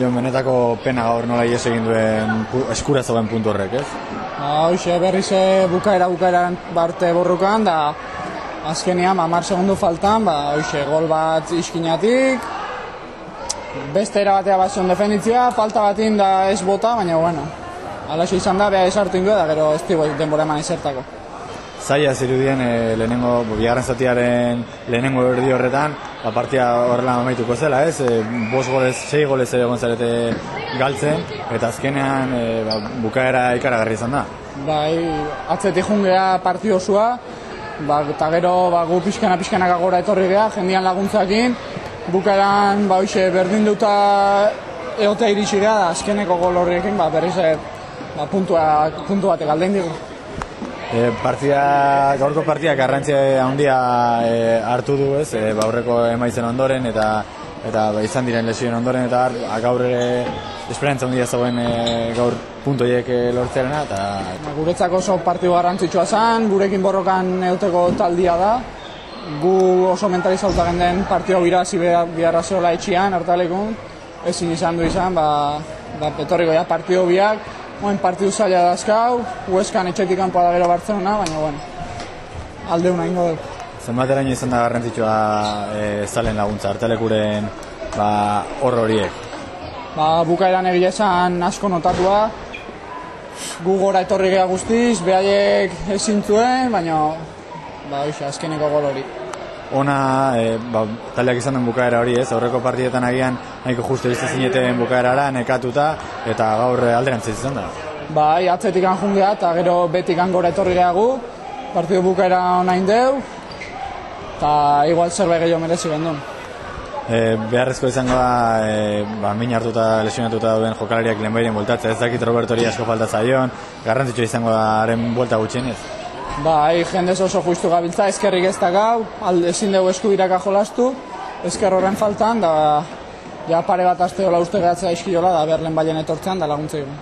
Jo, benetako pena gaur nola ies egin duen eskura zauen puntu horrek, ez? Ba, hoxe berriz eh, bukaera bukaeran barte borrukan, da azkenean, ba, mar segundu faltan, ba, hoxe, gol bat iskinatik, beste era batea bazion defenditzia, falta batin da ez bota, baina, bueno, alaxo izan da, beha esartu ingo da, gero ez tibo denbora eman ezertako. Zaila zirudien e, lehenengo, bigarren zatiaren lehenengo erdi horretan, ba, partia horrela amaituko zela, ez? E, bos golez, sei golez ere egon galtzen, eta azkenean e, ba, bukaera ikaragarri izan da. Bai, atzetik jungea partio osua, ba, eta gero ba, gu pixkana pixkanaka gora etorri geha, jendian laguntzakin, bukaeran ba, hoxe, berdin duta egotea iritsi geha, da azkeneko gol horriekin ba, berriz ba, puntua, puntu batek aldein digu. E, partida, gaurko partida garrantzia handia e, hartu du, ez? E, aurreko emaitzen ondoren eta eta ba, izan diren lesioen ondoren eta har, ba, gaur ere esperantza handia zauen e, gaur puntu horiek lortzearena eta Ba, guretzako oso partidu garrantzitsua zen, gurekin borrokan euteko taldia da, gu oso mentalizauta den partio birazi biharra zeola etxian, hartalekun, ezin izan du izan, ba, ba petorriko ja partio biak, Oen partidu zaila dazkau, Hueskan etxetik kanpoa da gero Barcelona, baina bueno, aldeuna ingo dugu. zenbateraino izan da garrantzitsua e, zalen laguntza, hartalekuren ba, hor horiek. Ba, bukaeran egia esan asko notatua, gu gora etorri geha guztiz, behaiek ezin zuen, baina ba, oixe, azkeneko gol hori. Ona, e, ba, taldeak izan den bukaera hori ez, aurreko partidetan agian nahiko justu izte zineten bukaerara, nekatuta, eta gaur e, alderantziz izan da. Bai, atzetik jungea eta gero betik gora etorri geha gu, partidu bukaera onain deu, eta igual zerbait gehiago merezi gendun. E, beharrezko izango da, e, ba, min hartuta lesionatuta dauden jokalariak lehenbairen bueltatzea, ez dakit Robertori asko falta zaion, garrantzitsua izango da haren buelta gutxienez. Bai, jendez oso justu gabiltza, eskerrik ez da gau, ezin dugu eskubiraka jolastu, esker horren faltan, da ja pare bat aste hola uste gehatzea iskiola, da berlen bailen etortzean, da laguntza egun.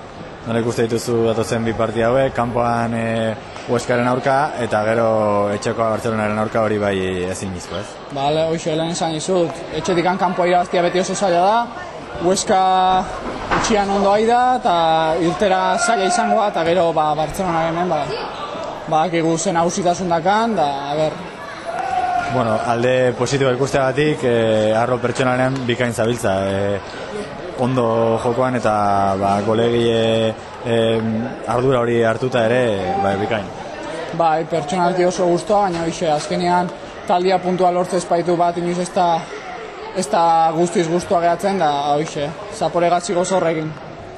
Nola ikuste dituzu datozen bi partia hauek, kanpoan e, Hueskaren aurka, eta gero etxekoa Bartzelonaren aurka hori bai ezin izko, ez? Bale, hoxe, lehen esan izut, etxetik kanpoa irabaztia beti oso zaila da, Hueska utxian ondo ai da, eta irtera zaila izango eta gero ba, Bartzelona hemen, ba, ba, egigu zen hausitasun dakan, da, a ber, Bueno, alde positiboa ikusteagatik, e, arro pertsonalean bikain zabiltza. E, ondo jokoan eta ba, golegile e, ardura hori hartuta ere ba, bikain. bai, pertsonalki oso guztua, baina hoxe, azkenean taldia puntua lortzez baitu bat, inoiz ez da, ez da guztiz guztua gehatzen, da hoxe, zapore gatziko zorrekin.